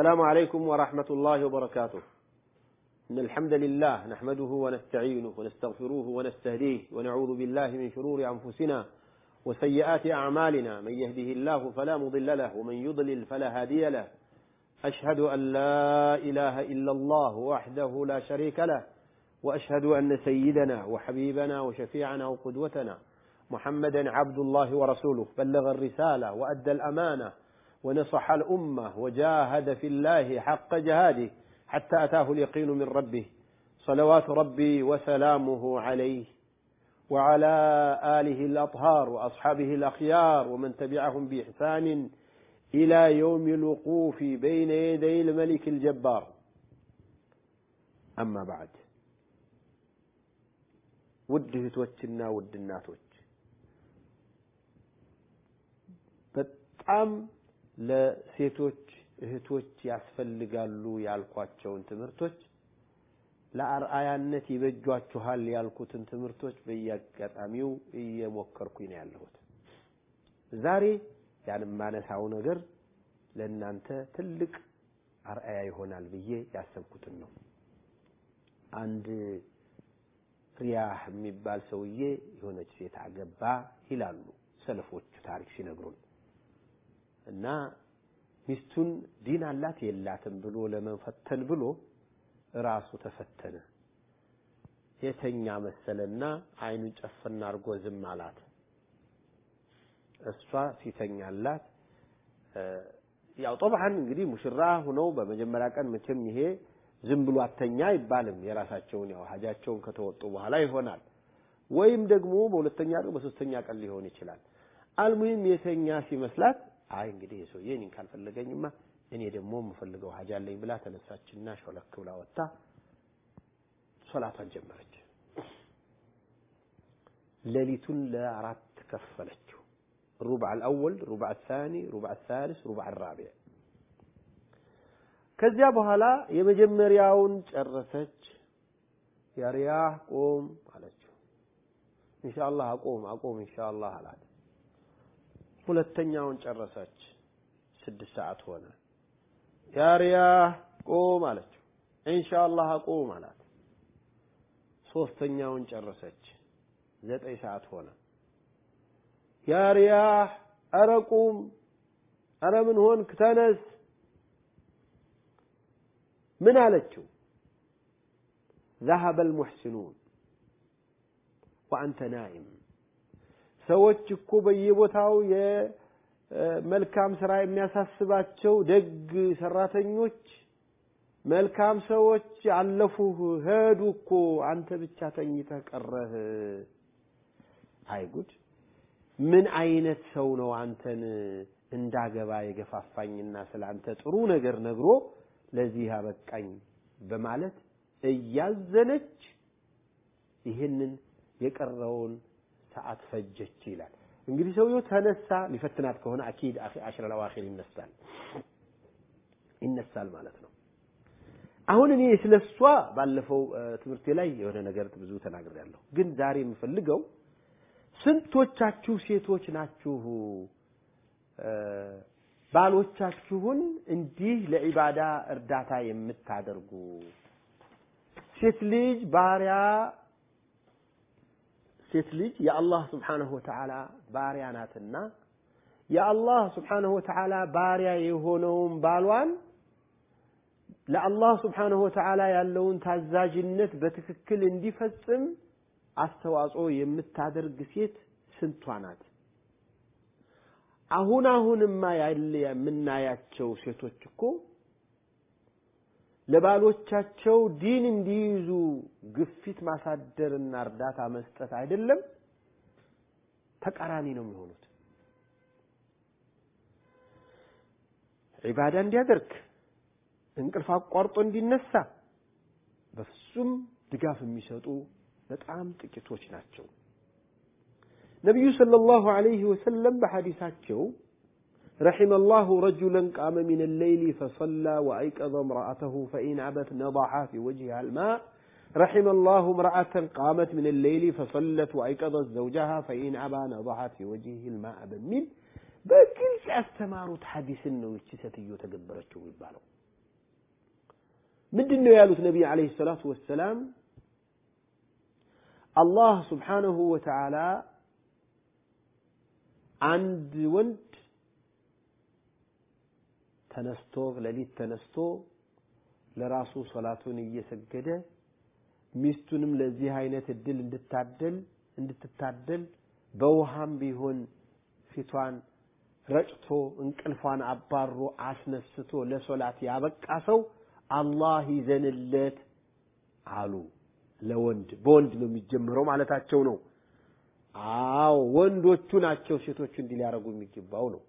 السلام عليكم ورحمة الله وبركاته. إن الحمد لله نحمده ونستعينه ونستغفروه ونستهديه ونعوذ بالله من شرور أنفسنا وسيئات أعمالنا. من يهده الله فلا مضل له ومن يضلل فلا هادي له. أشهد أن لا إله إلا الله وحده لا شريك له وأشهد أن سيدنا وحبيبنا وشفيعنا وقدوتنا محمدا عبد الله ورسوله. بلغ الرسالة وأدى الأمانة ونصح الأمة وجاهد في الله حق جهاده حتى أتاه اليقين من ربه صلوات ربي وسلامه عليه وعلى آله الأطهار وأصحابه الأخيار ومن تبعهم بإحسان إلى يوم الوقوف بين يدي الملك الجبار أما بعد ውድ እህቶችና ውድ እናቶች በጣም ለሴቶች እህቶች ያስፈልጋሉ ያልኳቸውን ትምህርቶች ለአርአያነት ይበጇችኋል ያልኩትን ትምህርቶች በየአጋጣሚው እየሞከርኩኝ ነው ያለሁት። ዛሬ ያን የማነሳው ነገር ለእናንተ ትልቅ አርአያ ይሆናል ብዬ ያሰብኩትን ነው። አንድ ሪያህ የሚባል ሰውዬ የሆነች ሴት አገባ ይላሉ ሰለፎቹ ታሪክ ሲነግሩን እና ሚስቱን ዲን አላት የላትም ብሎ ለመፈተን ብሎ ራሱ ተፈተነ። የተኛ መሰለና አይኑን ጨፍና አድርጎ ዝም አላት። እሷ ሲተኛላት ያው ጠብዓን እንግዲህ ሙሽራ ሁነው በመጀመሪያ ቀን መቼም ይሄ ዝም ብሎ አተኛ አይባልም። የራሳቸውን ያው ሀጃቸውን ከተወጡ በኋላ ይሆናል። ወይም ደግሞ በሁለተኛ ቀን በሶስተኛ ቀን ሊሆን ይችላል። المهم የተኛ ሲመስላት አይ እንግዲህ የሰውዬ እኔን ካልፈለገኝማ እኔ ደግሞ የምፈልገው ሀጃ አለኝ ብላ ተነሳችና ሾለክ ብላ ወጥታ ሶላቷን ጀመረች። ሌሊቱን ለአራት ከፈለችው። ربع الأول፣ ربع الثاني፣ ربع الثالث፣ ربع الرابع። ከዚያ በኋላ የመጀመሪያውን ጨረሰች። ያሪያህ ቆም አለችው። ኢንሻአላህ አቆም አቆም ኢንሻአላህ አላት። ሁለተኛውን ጨረሰች። ስድስት ሰዓት ሆነ። ያሪያህ ቆም አለችው። ኢንሻአላህ አቆም አላት። ሶስተኛውን ጨረሰች። ዘጠኝ ሰዓት ሆነ። ያሪያህ ኧረ ቁም፣ ኧረ ምን ሆንክ? ተነስ። ምን አለችው? ذهب المحسنون وأنت نائم ሰዎች እኮ በየቦታው የመልካም ስራ የሚያሳስባቸው ደግ ሰራተኞች መልካም ሰዎች አለፉህ ሄዱ እኮ አንተ ብቻ ተኝተህ ቀረህ። አይ ጉድ! ምን አይነት ሰው ነው አንተን እንዳገባ የገፋፋኝና ስለ አንተ ጥሩ ነገር ነግሮ ለዚህ አበቃኝ በማለት እያዘነች ይህንን የቀረውን ሰዓት ፈጀች ይላል። እንግዲህ ሰውየው ተነሳ። ሊፈትናት ከሆነ አኪድ አሽረ ለዋኺር ይነሳል ይነሳል ማለት ነው። አሁን እኔ ስለሷ ባለፈው ትምህርቴ ላይ የሆነ ነገር ብዙ ተናግሬያለሁ። ግን ዛሬ የምፈልገው ስንቶቻችሁ ሴቶች ናችሁ ባሎቻችሁን እንዲህ ለዒባዳ እርዳታ የምታደርጉ? ሴት ልጅ ባሪያ ሴት ልጅ የአላህ ስብሓነሁ ወተዓላ ባሪያ ናትና የአላህ ስብሓነሁ ወተዓላ ባሪያ የሆነውን ባሏን ለአላህ ስብሓነሁ ወተዓላ ያለውን ታዛዥነት በትክክል እንዲፈጽም አስተዋጽኦ የምታደርግ ሴት ስንቷ ናት? አሁን አሁንማ ያለ የምናያቸው ሴቶች እኮ ለባሎቻቸው ዲን እንዲይዙ ግፊት ማሳደርና እርዳታ መስጠት አይደለም፣ ተቃራኒ ነው የሚሆኑት። ዒባዳ እንዲያደርግ እንቅልፍ አቋርጦ እንዲነሳ በፍጹም ድጋፍ የሚሰጡ በጣም ጥቂቶች ናቸው። ነቢዩ ሰለላሁ ዐለይሂ ወሰለም በሐዲሳቸው رحم الله رجلا قام من الليل فصلى وأيقظ امرأته فإن عبت نضحها في وجهها الماء رحم الله امرأة قامت من الليل فصلت وأيقظت زوجها فإن عبى نضحت في وجهه الماء بميل በግልጽ ያስተማሩት ሐዲስን ነው እቺ ሴትዮ ተገበረችው የሚባለው። ምንድን ነው ያሉት ነቢይ ዓለይሂ ሰላቱ ወሰላም? አላህ ስብሓነሁ ወተዓላ አንድ ወንድ ተነስቶ ሌሊት ተነስቶ ለራሱ ሶላቱን እየሰገደ ሚስቱንም ለዚህ አይነት እድል እንድታደል እንድትታደል በውሃም ቢሆን ፊቷን ረጭቶ እንቅልፏን አባሮ አስነስቶ ለሶላት ያበቃ ሰው አላህ ይዘንለት አሉ። ለወንድ በወንድ ነው የሚጀምረው ማለታቸው ነው። አዎ ወንዶቹ ናቸው ሴቶቹ እንዲህ ሊያረጉ የሚገባው ነው።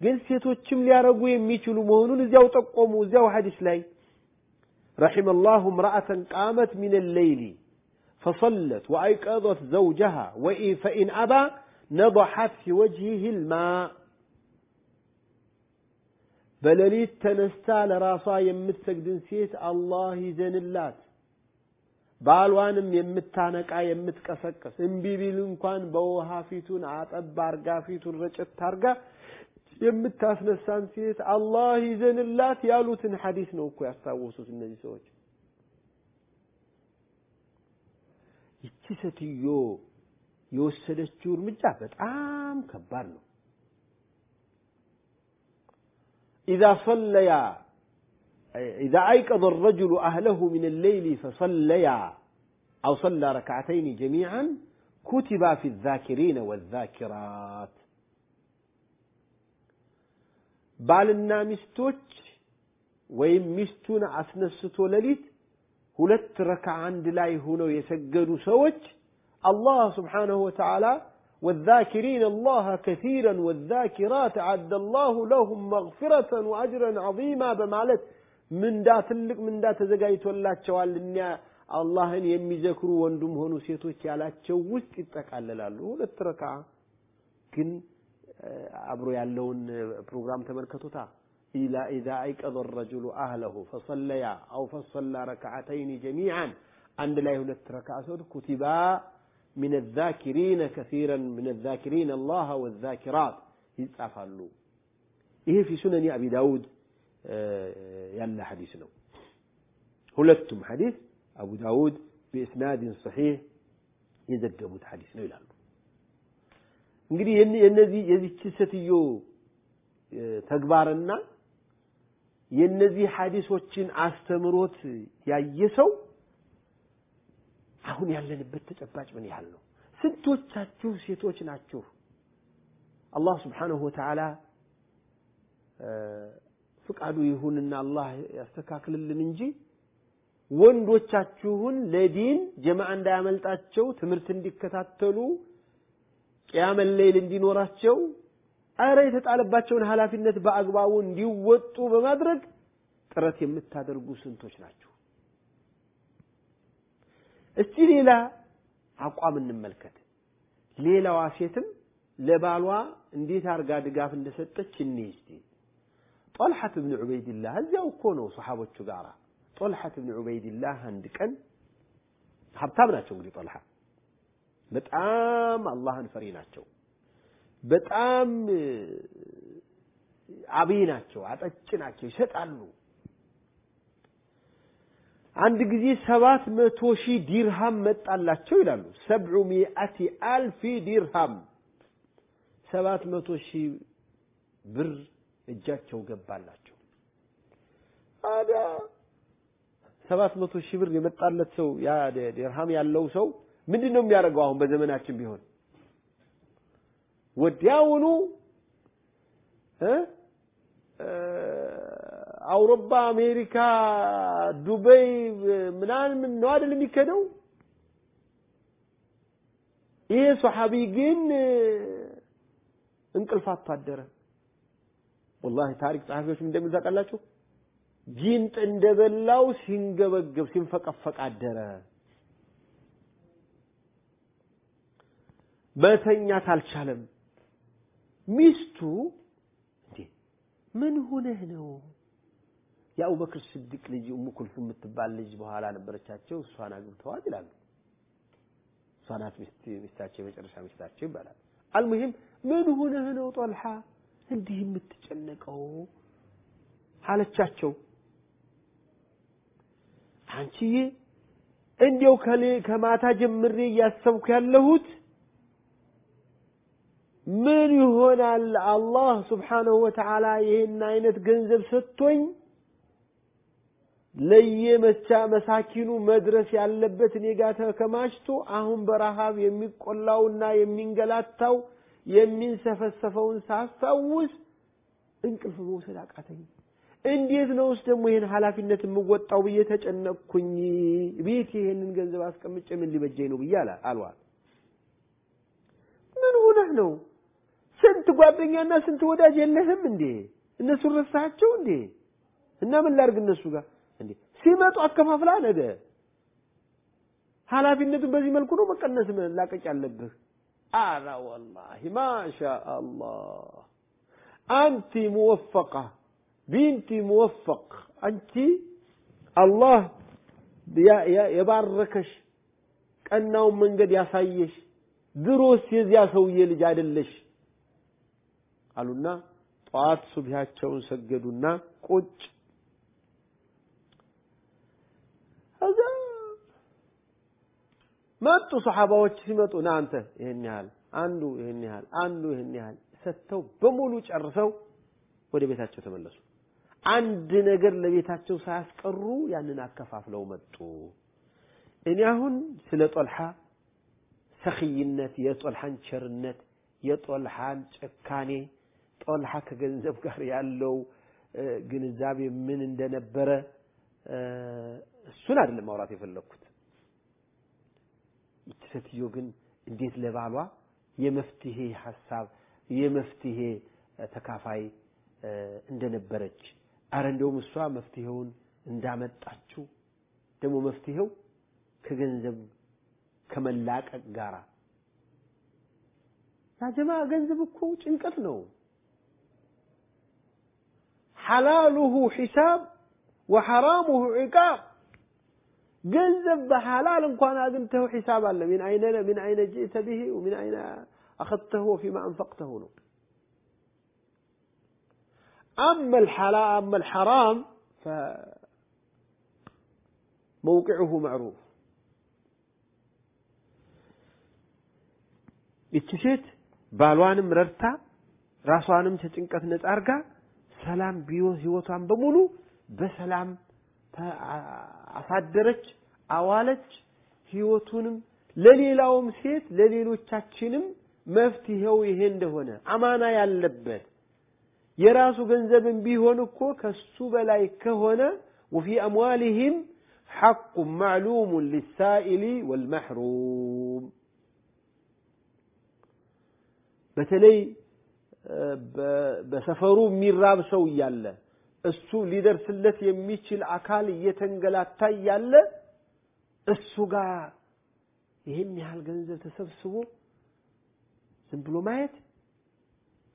ግን ሴቶችም ሊያረጉ የሚችሉ መሆኑን እዚያው ጠቆሙ። እዚያው ሐዲስ ላይ رحم الله امرأة قامت من الليل فصلت وأيقظت زوجها فإن أبى نضحت في وجهه الماء በሌሊት ተነስታ ለራሷ የምትሰግድን ሴት አላህ ይዘንላት። ባሏንም የምታነቃ የምትቀሰቅስ እምቢ ቢል እንኳን በውሃ ፊቱን አጠብ አርጋ ፊቱን ረጨት አርጋ የምታስነሳን ሴት አላህ ይዘንላት ያሉትን ሐዲስ ነው እኮ ያስታወሱት እነዚህ ሰዎች። ይቺ ሴትዮ የወሰደችው እርምጃ በጣም ከባድ ነው። إذا صليا إذا أيقظ الرجل أهله من الليل فصليا أو صلى ركعتين جميعا كتب في الذاكرين والذاكرات ባልና ሚስቶች ወይም ሚስቱን አስነስቶ ሌሊት ሁለት ረካ አንድ ላይ ሆነው የሰገዱ ሰዎች አላህ ስብሓነሁ ወተዓላ والذاكرين الله كثيرا والذاكرات أعد الله لهم مغفرة وأجرا عظيما بمالت من دا تلك من دا تزقايت ولا تشوال አላህን የሚዘክሩ ወንዱም ሆኑ ሴቶች ያላቸው ውስጥ ይጠቃልላሉ። ሁለት ረካ ግን عبر يعلون بروجرام تمركتوتا إلى إذا أيقظ الرجل أهله فصلى أو فصلى ركعتين جميعا عند لا يهنت ركعته كتبا من الذاكرين كثيرا من الذاكرين الله والذاكرات يتفعلوا إيه في سنن أبي داود يلا حديثنا هلتم حديث أبو داود بإسناد صحيح يزدد حديثنا إلى الله እንግዲህ የነዚህ የዚች ሴትዮ ተግባርና የነዚህ ሐዲሶችን አስተምሮት ያየ ሰው አሁን ያለንበት ተጨባጭ ምን ያህል ነው? ስንቶቻችሁ ሴቶች ናችሁ? አላህ ስብሓነሁ ወተዓላ ፍቃዱ ይሁንና አላህ ያስተካክልልን እንጂ ወንዶቻችሁን ለዲን ጀማዓ እንዳያመልጣቸው ትምህርት እንዲከታተሉ ቅያመ ሌይል እንዲኖራቸው አረ የተጣለባቸውን ኃላፊነት በአግባቡ እንዲወጡ በማድረግ ጥረት የምታደርጉ ስንቶች ናቸው? እስቲ ሌላ አቋም እንመልከት። ሌላዋ ሴትም ለባሏ እንዴት አርጋ ድጋፍ እንደሰጠች እኔ እስቲ ጦልሐት ብን ዑበይድላህ እዚያው እኮ ነው ሰሓቦቹ ጋር ጦልሐት ብን ዑበይድላህ አንድ ቀን ሀብታም ናቸው እንግዲህ ጦልሐ በጣም አላህን ፈሪ ናቸው። በጣም አብይ ናቸው፣ አጠጭ ናቸው፣ ይሰጣሉ። አንድ ጊዜ ሰባት መቶ ሺህ ዲርሃም መጣላቸው ይላሉ። ሰብዑ ሚአቲ አልፊ ዲርሃም ሰባት መቶ ሺህ ብር እጃቸው ገባላቸው። ታዲያ ሰባት መቶ ሺህ ብር የመጣለት ሰው ያ ዲርሃም ያለው ሰው ምንድን ነው የሚያደርገው? አሁን በዘመናችን ቢሆን ወዲያውኑ አውሮፓ፣ አሜሪካ፣ ዱበይ ምናምን ነው አይደል የሚከደው? ይሄ ሶሐቢ ግን እንቅልፍ አጥቶ አደረ። ወላሂ ታሪክ ጸሐፊዎች እንደሚሉ ታውቃላችሁ? ጊንጥ እንደበላው ሲንገበገብ ሲንፈቀፈቅ አደረ። መተኛት አልቻለም። ሚስቱ እንዴ ምን ሆነህ ነው? የአቡበክር ስዲቅ ልጅ ኡሙ ኩልሱም የምትባል ልጅ በኋላ ነበረቻቸው። እሷን አግብተዋል ይላሉ። እሷ ናት ሚስታቸው የመጨረሻ ሚስታቸው ይባላል። አልሙሂም ምን ሆነህ ነው ጦልሓ እንዲህ የምትጨነቀው አለቻቸው። አንቺዬ እንዲያው ከማታ ጀምሬ እያሰብኩ ያለሁት ምን ይሆናል አላህ ስብሓነሁ ወተዓላ ይህን አይነት ገንዘብ ሰጥቶኝ ለየመቻ መሳኪኑ መድረስ ያለበት እኔ ጋር ተከማችቶ አሁን በረሃብ የሚቆላውና የሚንገላታው የሚንሰፈሰፈውን ሳስታውስ እንቅልፍ መውሰድ አቃተኝ። እንዴት ነውስ ደግሞ ይህን ኃላፊነት የምወጣው ብዬ ተጨነቅኩኝ። ቤት ይሄንን ገንዘብ አስቀምጬ ምን ሊበጀኝ ነው ብዬ አልዋል። ምን ሆነህ ነው? ጓደኛና ስንት ወዳጅ የለህም እንዴ? እነሱን ረሳቸው እንዴ? እና ምን ላድርግ እነሱ ጋር እንዴ? ሲመጡ አከፋፍላ ነገ ኃላፊነቱን በዚህ መልኩ ነው መቀነስ ላቀቅ ያለብህ። አላ ወላሂ ማሻ አላህ አንቲ ሙወፈቃ ቢንቲ ሙወፈቅ አንቺ አላህ የባረከሽ ቀናውን መንገድ ያሳየሽ ድሮስ የዚያ ሰውዬ ልጅ አይደለሽ አሉና ጠዋት ሱብሃቸውን ሰገዱና ቁጭ መጡ ሰሓባዎች ሲመጡ ና አንተ ይህን ያህል አንዱ ይህን ያህል አንዱ ይህን ያህል ሰጥተው በሙሉ ጨርሰው ወደ ቤታቸው ተመለሱ። አንድ ነገር ለቤታቸው ሳያስቀሩ ያንን አከፋፍለው መጡ። እኔ አሁን ስለ ጦልሓ ሰኽይነት፣ የጦልሓን ቸርነት፣ የጦልሓን ጭካኔ፣ ጦልሓ ከገንዘብ ጋር ያለው ግንዛቤ ምን እንደነበረ እሱን አይደለም ማውራት የፈለግኩት። ይቺ ሴትዮ ግን እንዴት ለባሏ የመፍትሄ ሀሳብ የመፍትሄ ተካፋይ እንደነበረች አረ እንደውም እሷ መፍትሄውን እንዳመጣችው ደግሞ መፍትሄው ከገንዘብ ከመላቀቅ ጋር ያጀማ ገንዘብ እኮ ጭንቀት ነው። ሐላሉሁ ሒሳብ ወሐራሙሁ ዒቃብ። ገንዘብ በሐላል እንኳን አግኝተው ሒሳብ አለ። ምን አይነ ምን አይነ ጅእተ ብሂ ወምን አይነ አኸድተሁ ወፊማ አንፈቅተሁ ነው። أما الحلال أما الحرام فموقعه معروف ይቺ ሴት ባሏንም ረድታ ራሷንም ከጭንቀት ነጻ አርጋ ሰላም ህይወቷን በሙሉ በሰላም አሳደረች፣ አዋለች። ህይወቱንም ለሌላውም ሴት ለሌሎቻችንም መፍትሄው ይሄ እንደሆነ አማና ያለበት የራሱ ገንዘብን ቢሆን እኮ ከሱ በላይ ከሆነ ወፊ አምዋሊሂም ሐቁ ማዕሉሙን ሊሳኢሊ ወልመሕሩም በተለይ በሰፈሩ የሚራብ ሰው እያለ እሱ ሊደርስለት የሚችል አካል እየተንገላታ እያለ እሱ ጋር ይህን ያህል ገንዘብ ተሰብስቦ ዝም ብሎ ማየት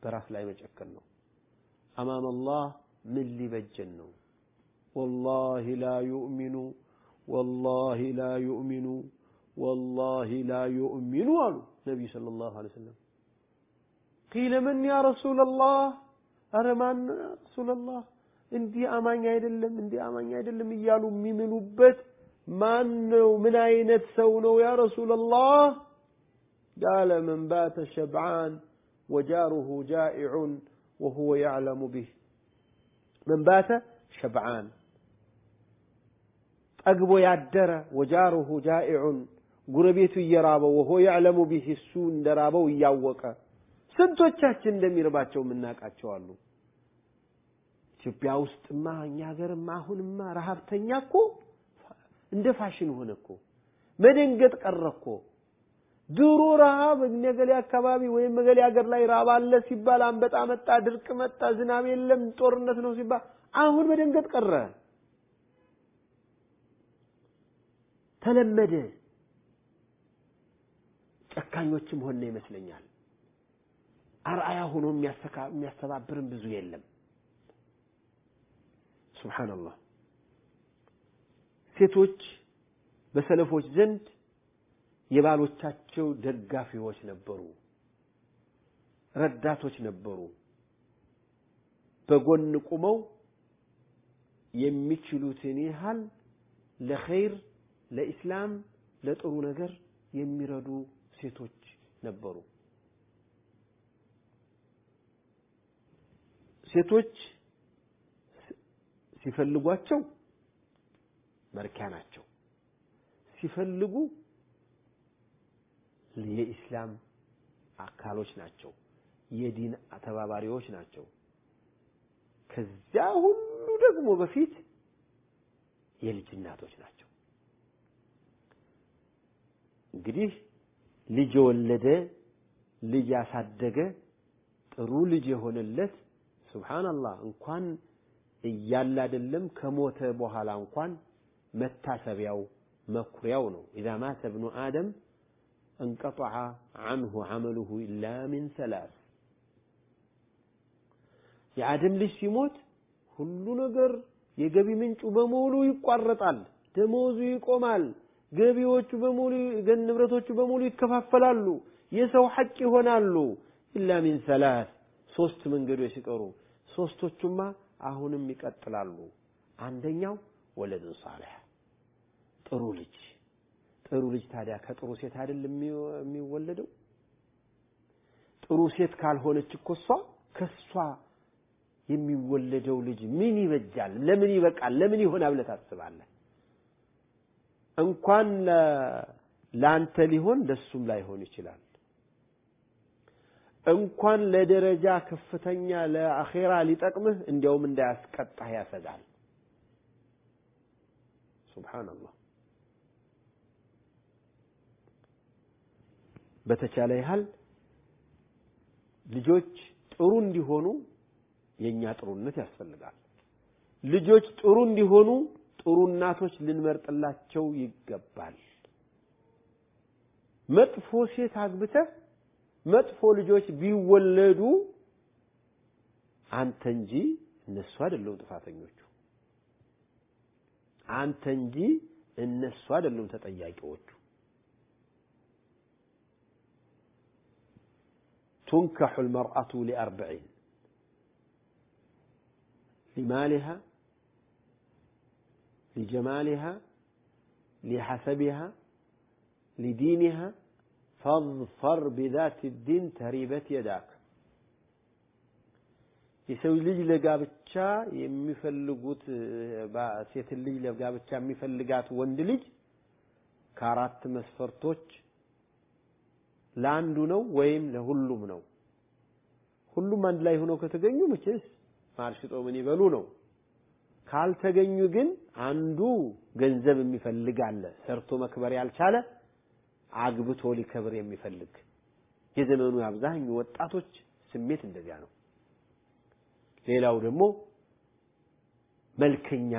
በራስ ላይ መጨከን ነው። አማም አላህ ምን ሊበጀን ነው? ወላሂ ላ ዩእሚኑ ወላሂ ላ ዩእሚኑ ወላሂ ላ ዩእሚኑ አሉ ነቢዩ ሰለላሁ ዐለይሂ ወሰለም። قيل من يا رسول الله أرمان يا رسول الله እንዲህ አማኝ አይደለም እንዲህ አማኝ አይደለም እያሉ የሚምሉበት ማን ነው? ምን አይነት ሰው ነው? ያ ረሱላላህ ቃለ መን ባተ ሸብዓን ወጃሩሁ ጃኢዑን وهو يعلم به من بات شبعان ጠግቦ ያደረ ወጃሩሁ ጃኢዑን ጉረቤቱ እየራበው ወሆ ያዕለሙ ቢህ እሱ እንደራበው እያወቀ ስንቶቻችን እንደሚርባቸው የምናውቃቸው አሉ። ኢትዮጵያ ውስጥማ እኛ ሀገርማ አሁንማ ረሀብተኛ እኮ እንደ ፋሽን ሆነ እኮ መደንገጥ ቀረ እኮ ድሮ ረሃብ ነገሌ አካባቢ ወይም መገሌ ሀገር ላይ ራብ አለ ሲባል አንበጣ መጣ፣ ድርቅ መጣ፣ ዝናብ የለም፣ ጦርነት ነው ሲባል አሁን መደንገጥ ቀረ፣ ተለመደ። ጨካኞችም ሆነ ይመስለኛል። አርአያ ሆኖ የሚያስተባብርም ብዙ የለም። ሱብሓነላህ ሴቶች በሰለፎች ዘንድ የባሎቻቸው ደጋፊዎች ነበሩ፣ ረዳቶች ነበሩ። በጎን ቁመው የሚችሉትን ያህል ለኸይር፣ ለኢስላም፣ ለጥሩ ነገር የሚረዱ ሴቶች ነበሩ። ሴቶች ሲፈልጓቸው መርኪያ ናቸው። ሲፈልጉ የኢስላም አካሎች ናቸው። የዲን ተባባሪዎች ናቸው። ከዚያ ሁሉ ደግሞ በፊት የልጅ እናቶች ናቸው። እንግዲህ ልጅ የወለደ ልጅ ያሳደገ ጥሩ ልጅ የሆነለት ሱብሃንአላህ እንኳን እያለ አይደለም ከሞተ በኋላ እንኳን መታሰቢያው መኩሪያው ነው። ኢዛ ማተ እብኑ አደም እንቀጠዐ ዐንሁ ዐመሉሁ ኢላ ሚን ሰላስ የአደም ልጅ ሲሞት ሁሉ ነገር የገቢ ምንጩ በሙሉ ይቋረጣል። ደሞዙ ይቆማል። ገቢዎቹ በሙሉ ንብረቶቹ በሙሉ ይከፋፈላሉ። የሰው ሐቅ ይሆናሉ። ኢላ ሚን ሰላስ ሶስት መንገዶች ሲቀሩ ሶስቶቹማ አሁንም ይቀጥላሉ። አንደኛው ወለድን ሳሊሕ ጥሩ ልጅ ጥሩ ልጅ ታዲያ ከጥሩ ሴት አይደል የሚወለደው? ጥሩ ሴት ካልሆነች እኮ እሷ ከሷ የሚወለደው ልጅ ምን ይበጃል? ለምን ይበቃል? ለምን ይሆናል ብለህ ታስባለህ? እንኳን ለአንተ ሊሆን ለሱም ላይሆን ይችላል። እንኳን ለደረጃ ከፍተኛ ለአኼራ ሊጠቅምህ እንዲያውም እንዳያስቀጣህ ያሰጋል። ሱብሓነላህ። በተቻለ ያህል ልጆች ጥሩ እንዲሆኑ የኛ ጥሩነት ያስፈልጋል። ልጆች ጥሩ እንዲሆኑ ጥሩ እናቶች ልንመርጥላቸው ይገባል። መጥፎ ሴት አግብተህ መጥፎ ልጆች ቢወለዱ አንተ እንጂ እነሱ አይደሉም ጥፋተኞቹ። አንተ እንጂ እነሱ አይደሉም ተጠያቂዎቹ። تنكح المرأة لأربعين لمالها لجمالها لحسبها لدينها ፈንፈር ቢዛት ዲን ተሪበት የዳክ የሰው ልጅ ለጋብቻ የሚፈልጉት ሴትን ልጅ ለጋብቻ የሚፈልጋት ወንድ ልጅ ከአራት መስፈርቶች ለአንዱ ነው ወይም ለሁሉም ነው። ሁሉም አንድ ላይ ሆነው ከተገኙ መቼስ ማርሽጦ ምን ይበሉ ነው። ካልተገኙ ግን አንዱ ገንዘብ የሚፈልግ አለ፣ ሰርቶ መክበር ያልቻለ አግብቶ ሊከብር የሚፈልግ የዘመኑ አብዛኛው ወጣቶች ስሜት እንደዚያ ነው። ሌላው ደግሞ መልከኛ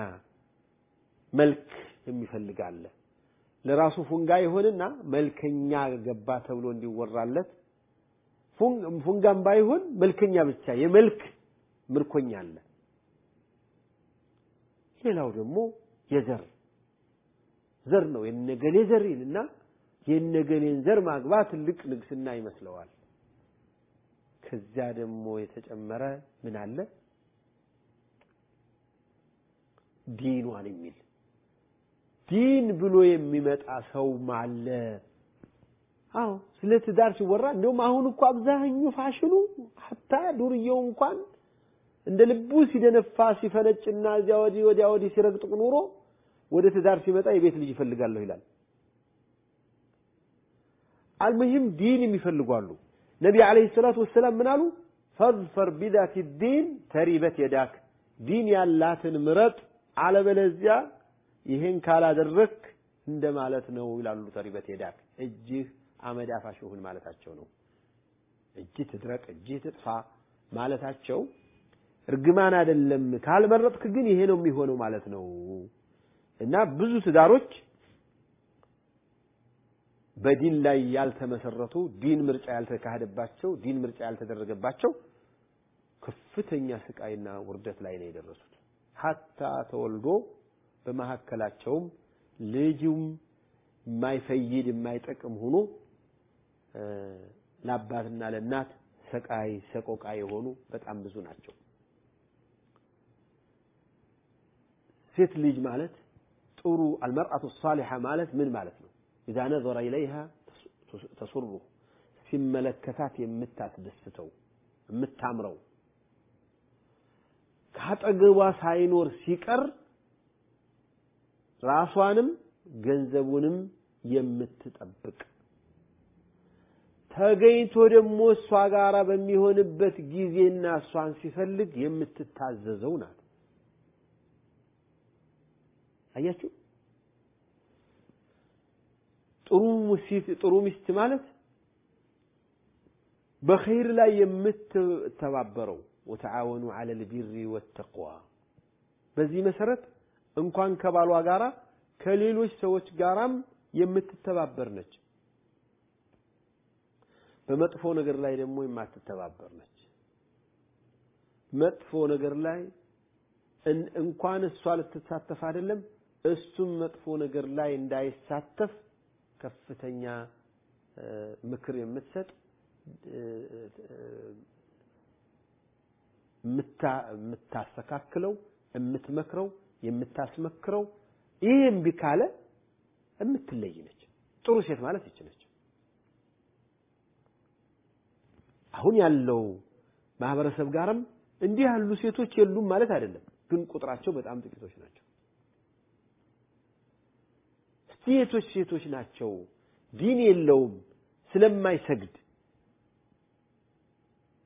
መልክ የሚፈልግ አለ። ለራሱ ፉንጋ ይሆንና መልከኛ ገባ ተብሎ እንዲወራለት ፉንጋም ባይሆን መልከኛ ብቻ የመልክ ምርኮኛ አለ። ሌላው ደግሞ የዘር ዘር ነው። የነገሌ ዘር ይልና የነገሌን ዘር ማግባት ትልቅ ንግስና ይመስለዋል። ከዚያ ደግሞ የተጨመረ ምን አለ? ዲኗን የሚል ዲን ብሎ የሚመጣ ሰውም አለ። አዎ ስለ ትዳር ሲወራ እንደውም አሁን እኮ አብዛኛው ፋሽኑ ሀታ ዱርየው እንኳን እንደ ልቡ ሲደነፋ ሲፈነጭና እዚያ ወዲህ ወዲያ ወዲህ ሲረግጥ ኑሮ ወደ ትዳር ሲመጣ የቤት ልጅ ይፈልጋለሁ ይላል። المهم ዲን የሚፈልጉ አሉ። ነቢ عليه الصلاة والسلام ምን አሉ? فاظفر بذات الدين تربت يداك ዲን ያላትን ምረጥ፣ አለበለዚያ ይሄን ካላደረክ እንደማለት ነው ይላሉ تربت يداك እጅህ አመድ አፋሽ ይሁን ማለታቸው ነው። እጅህ ትድረቅ፣ እጅህ ትጥፋ ማለታቸው እርግማን አይደለም። ካልመረጥክ ግን ይሄ ነው የሚሆነው ማለት ነው እና ብዙ ትዳሮች በዲን ላይ ያልተመሰረቱ ዲን ምርጫ ያልተካሄደባቸው ዲን ምርጫ ያልተደረገባቸው ከፍተኛ ስቃይና ውርደት ላይ ነው የደረሱት። ሀታ ተወልዶ በመካከላቸውም ልጅም የማይፈይድ የማይጠቅም ሆኖ ለአባትና ለእናት ሰቃይ ሰቆቃ የሆኑ በጣም ብዙ ናቸው። ሴት ልጅ ማለት ጥሩ አልመርአቱ ሳሊሐ ማለት ምን ማለት ነው? ኢዛ ነዘረ ኢለይሃ ተሱሩ ሲመለከታት የምታስደስተው የምታምረው። ካጠገቧ ሳይኖር ሲቀር ራሷንም ገንዘቡንም የምትጠብቅ። ተገኝቶ ደግሞ እሷ ጋር በሚሆንበት ጊዜና እሷን ሲፈልግ የምትታዘዘው ናት። አያችሁ፣ ጥሩ ሚስት ጥሩ ሚስት ማለት በኸይር ላይ የምትተባበረው ወተዓወኑ ዐለል ቢሪ ወተቅዋ። በዚህ መሰረት እንኳን ከባሏ ጋራ ከሌሎች ሰዎች ጋራም የምትተባበር ነች። በመጥፎ ነገር ላይ ደግሞ የማትተባበር ነች። መጥፎ ነገር ላይ እንኳን እሷ ልትሳተፍ አይደለም እሱም መጥፎ ነገር ላይ እንዳይሳተፍ ከፍተኛ ምክር የምትሰጥ የምታስተካክለው፣ የምትመክረው፣ የምታስመክረው ይህ እምቢ ካለ የምትለይ ነች። ጥሩ ሴት ማለት ይች አሁን ያለው ማህበረሰብ ጋርም እንዲህ ያሉ ሴቶች የሉም ማለት አይደለም፣ ግን ቁጥራቸው በጣም ጥቂቶች ናቸው። ሴቶች ሴቶች ናቸው። ዲን የለውም ስለማይሰግድ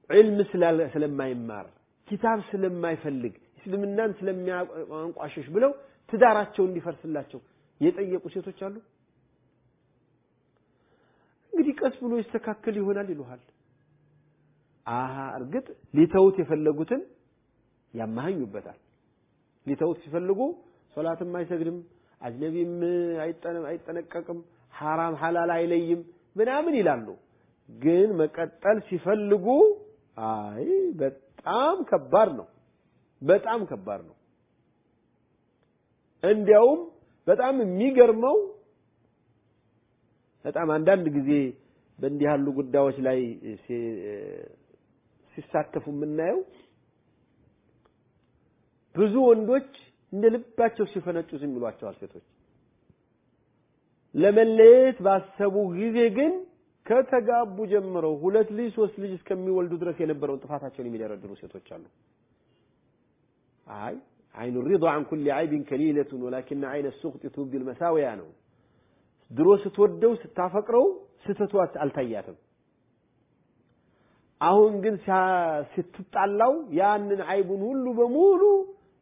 ዕልም ስለማይማር ኪታብ ስለማይፈልግ እስልምናን ስለሚያንቋሸሽ ብለው ትዳራቸው እንዲፈርስላቸው የጠየቁ ሴቶች አሉ። እንግዲህ ቀስ ብሎ ይስተካከል ይሆናል ይሉሃል። አሃ እርግጥ ሊተውት የፈለጉትን ያማሃኙበታል። ሊተውት ሲፈልጉ ሶላትም አይሰግድም፣ አጅነቢም አይጠነቀቅም፣ ሐራም ሐላል አይለይም ምናምን ይላሉ። ግን መቀጠል ሲፈልጉ አይ በጣም ከባድ ነው፣ በጣም ከባድ ነው። እንዲያውም በጣም የሚገርመው በጣም አንዳንድ ጊዜ በእንዲህ ያሉ ጉዳዮች ላይ ሲሳተፉ የምናየው ብዙ ወንዶች እንደ ልባቸው ሲፈነጩ ዝም ይሏቸዋል ሴቶች። ለመለየት ባሰቡ ጊዜ ግን ከተጋቡ ጀምረው ሁለት ልጅ ሶስት ልጅ እስከሚወልዱ ድረስ የነበረውን ጥፋታቸውን የሚደረድሩ ሴቶች አሉ። وعين الرضا عن كل عيب كليلة ولكن عين السخط تبدي المساويا ነው። ድሮ ስትወደው ስታፈቅረው ስህተቱ አልታያትም። አሁን ግን ስትጣላው ያንን አይቡን ሁሉ በሙሉ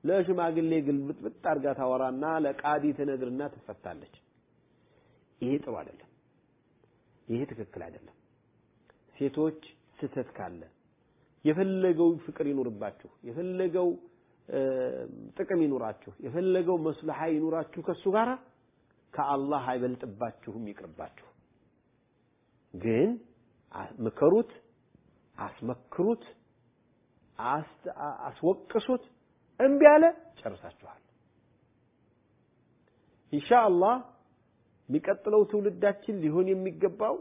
ለሽማግሌ ግልብጥብጥ አድርጋ ታወራና ለቃዲ ትነግርና ትፈታለች። ይሄ ጥሩ አይደለም። ይሄ ትክክል አይደለም። ሴቶች ስህተት ካለ የፈለገው ፍቅር ይኑርባችሁ፣ የፈለገው ጥቅም ይኑራችሁ፣ የፈለገው መስለሃ ይኑራችሁ ከሱ ጋራ ከአላህ አይበልጥባችሁም፣ ይቅርባችሁ። ግን ምከሩት፣ አስመክሩት፣ አስወቅሱት። እምቢ አለ ጨርሳችኋል። ኢንሻአላህ የሚቀጥለው ትውልዳችን ሊሆን የሚገባው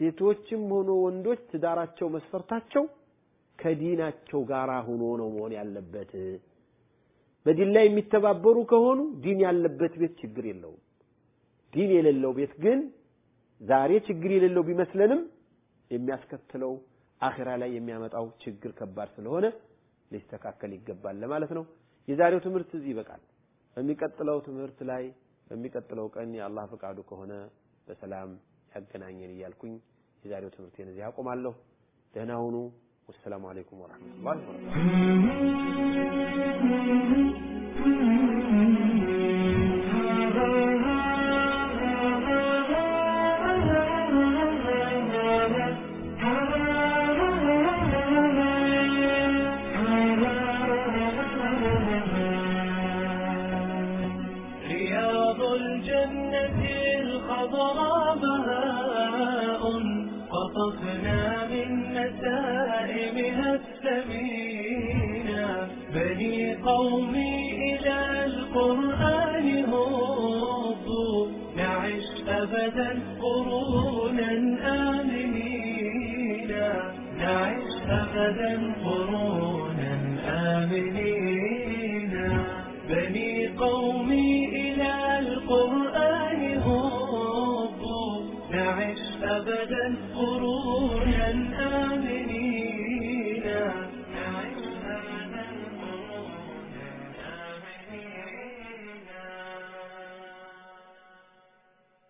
ሴቶችም ሆኖ ወንዶች ትዳራቸው መስፈርታቸው ከዲናቸው ጋር ሆኖ ነው መሆን ያለበት። በዲን ላይ የሚተባበሩ ከሆኑ ዲን ያለበት ቤት ችግር የለውም። ዲን የሌለው ቤት ግን ዛሬ ችግር የሌለው ቢመስለንም የሚያስከትለው አኺራ ላይ የሚያመጣው ችግር ከባድ ስለሆነ ሊስተካከል ይገባል ለማለት ነው። የዛሬው ትምህርት እዚህ ይበቃል። በሚቀጥለው ትምህርት ላይ በሚቀጥለው ቀን የአላህ ፈቃዱ ከሆነ በሰላም ያገናኘን እያልኩኝ የዛሬው ትምህርቴን እዚህ አቆማለሁ። ደህና ሁኑ። ወሰላሙ አለይኩም ወረሕመቱላሂ ወበረካቱ። الجنة الخضراء بهاء قطفنا من نسائمها الثمينة بني قومي إلى القرآن هبوا نعش أبدا قرونا آمنين. نعش أبدا